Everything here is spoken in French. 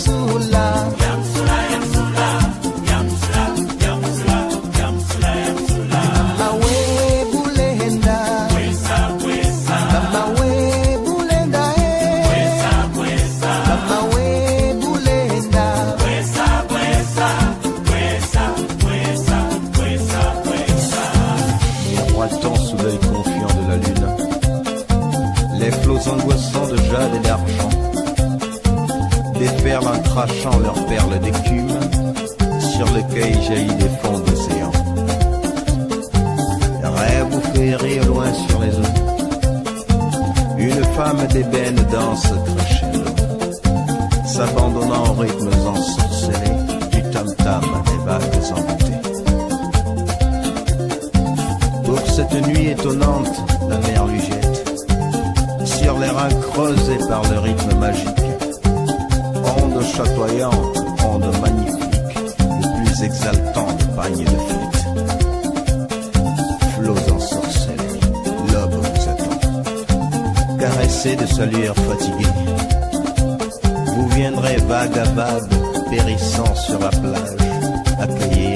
Sula. Sous l'œil confiant de la lune, les flots angoissants de jade et d'argent déferlent en crachant leurs perles d'écume sur lequel jaillit des fonds d'océan. Rêve vous fait rire loin sur les eaux. Une femme d'ébène danse crescendo, par le rythme magique. Onde chatoyante, onde magnifique, le plus exaltant de pagne de flûte. Flots ensorcelés, l'aube vous attend. Caressé de sa lueur fatiguée, vous viendrez vague périssant sur la plage, accueillir